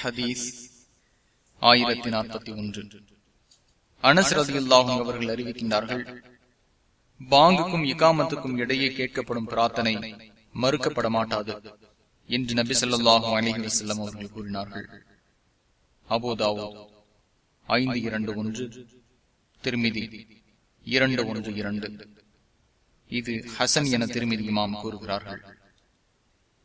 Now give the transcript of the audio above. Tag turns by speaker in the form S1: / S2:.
S1: ஹதீஸ் ஆயிரத்தி நாற்பத்தி ஒன்று. அனசரதியுல்லாஹும் அவர்கள் அறிவிக்கின்றார்கள் பாங்குக்கும் இகாமத்துக்கும் இடையே கேட்கப்படும் பிரார்த்தனை மறுக்கப்பட மாட்டாது என்று நபி சொல்லாஹும் அலிஹி வசல்லம் அவர்கள் கூறினார்கள். அபோதாவோ ஐந்து இரண்டு ஒன்று. திருமிதி இரண்டு ஒன்று இரண்டு. இது ஹசன் என திருமிதி இமாம் கூறுகிறார்கள்.